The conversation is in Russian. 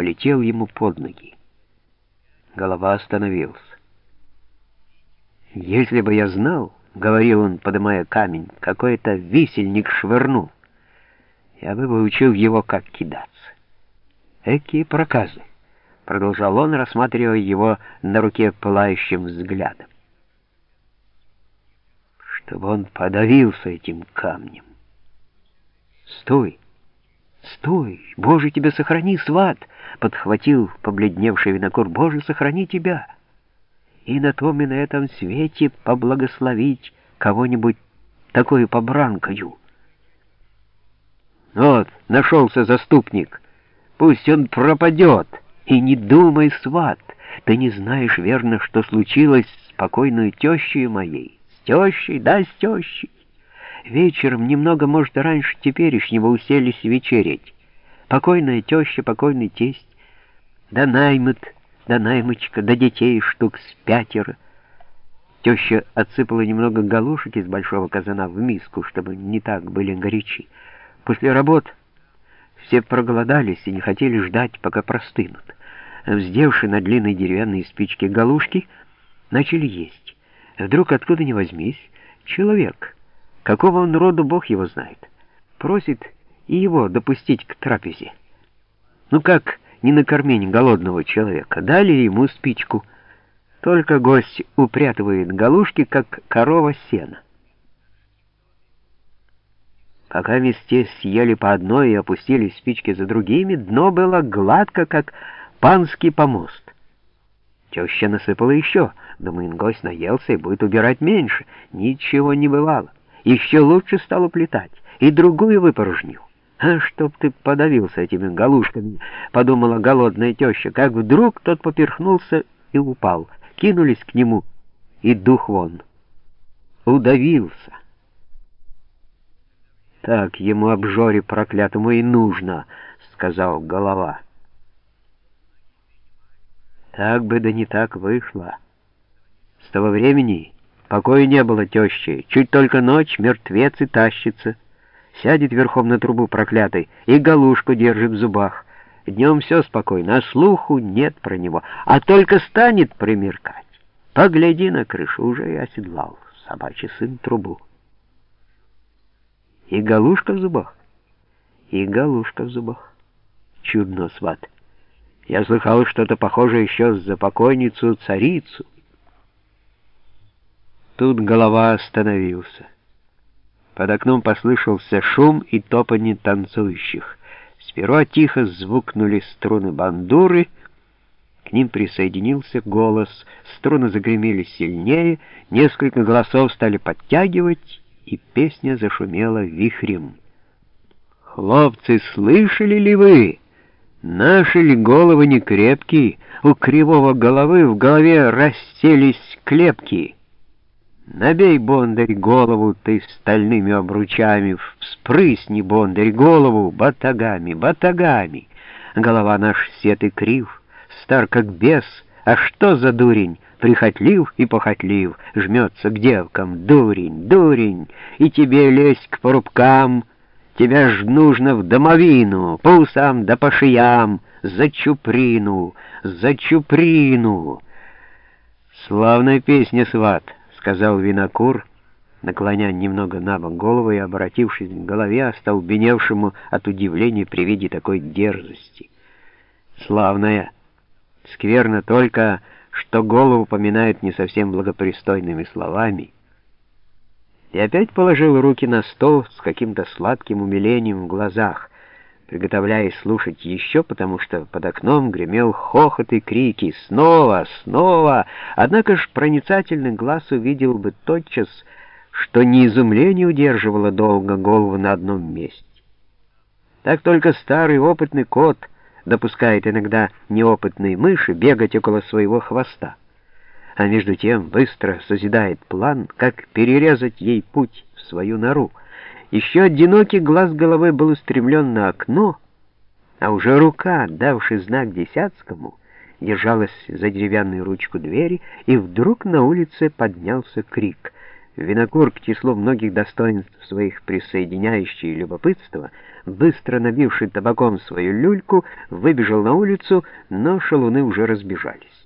полетел ему под ноги. Голова остановился. «Если бы я знал, — говорил он, подымая камень, — какой-то висельник швырнул, я бы выучил его, как кидаться. Экие проказы!» — продолжал он, рассматривая его на руке пылающим взглядом. «Чтобы он подавился этим камнем!» «Стой! Стой! Боже, тебя сохрани, сват!» — подхватил побледневший винокур. «Боже, сохрани тебя!» И на том и на этом свете поблагословить кого-нибудь такую побранкою. Вот, нашелся заступник. Пусть он пропадет. И не думай, сват, ты не знаешь верно, что случилось с покойной тещей моей. С тещей, да, с тещей. Вечером, немного, может, раньше теперешнего, уселись вечереть. Покойная теща, покойный тесть, да наймыт, да наймочка, да детей штук с пятеро. Теща отсыпала немного галушек из большого казана в миску, чтобы не так были горячи. После работ все проголодались и не хотели ждать, пока простынут. Вздевши на длинной деревянной спичке галушки, начали есть. Вдруг откуда ни возьмись, человек — Какого он роду, Бог его знает. Просит и его допустить к трапезе. Ну как не накормить голодного человека? Дали ему спичку. Только гость упрятывает галушки, как корова сена. Пока вместе съели по одной и опустили спички за другими, дно было гладко, как панский помост. Теща насыпала еще. Думаю, гость наелся и будет убирать меньше. Ничего не бывало еще лучше стал уплетать, и другую выпорожнил. «А чтоб ты подавился этими галушками!» — подумала голодная теща, как вдруг тот поперхнулся и упал. Кинулись к нему, и дух вон. Удавился. «Так ему обжоре проклятому и нужно», — сказал голова. Так бы да не так вышло. С того времени... Покоя не было тещи, чуть только ночь, мертвец и тащится. Сядет верхом на трубу проклятый и галушку держит в зубах. Днем все спокойно, а слуху нет про него, а только станет примеркать. Погляди на крышу, уже и оседлал собачий сын трубу. И галушка в зубах, и галушка в зубах. Чудно, сват. Я слыхал что-то похожее еще за покойницу царицу. Тут голова остановился. Под окном послышался шум и топанье танцующих. Сперва тихо звукнули струны бандуры, к ним присоединился голос, струны загремели сильнее, несколько голосов стали подтягивать, и песня зашумела вихрем. «Хлопцы, слышали ли вы? Наши ли головы не крепкие? У кривого головы в голове расселись клепки». Набей, бондарь, голову ты стальными обручами, Вспрысни, бондарь, голову батагами, батагами. Голова наш сет и крив, стар как бес, А что за дурень, прихотлив и похотлив, Жмется к девкам, дурень, дурень, И тебе лезть к порубкам, Тебя ж нужно в домовину, По усам да по шиям, За чуприну, за чуприну. Славная песня, сват — сказал винокур, наклоняя немного на бок голову и обратившись к голове, остолбеневшему от удивления при виде такой дерзости. «Славная! Скверно только, что голову поминают не совсем благопристойными словами». И опять положил руки на стол с каким-то сладким умилением в глазах приготовляясь слушать еще, потому что под окном гремел хохот и крики «Снова! Снова!» Однако ж проницательный глаз увидел бы тотчас, что не изумление удерживало долго голову на одном месте. Так только старый опытный кот допускает иногда неопытные мыши бегать около своего хвоста, а между тем быстро созидает план, как перерезать ей путь в свою нору, еще одинокий глаз головы был устремлен на окно, а уже рука, давший знак десятскому, держалась за деревянную ручку двери, и вдруг на улице поднялся крик. Винокур к числу многих достоинств своих присоединяющий любопытство — быстро набивший табаком свою люльку, выбежал на улицу, но шалуны уже разбежались.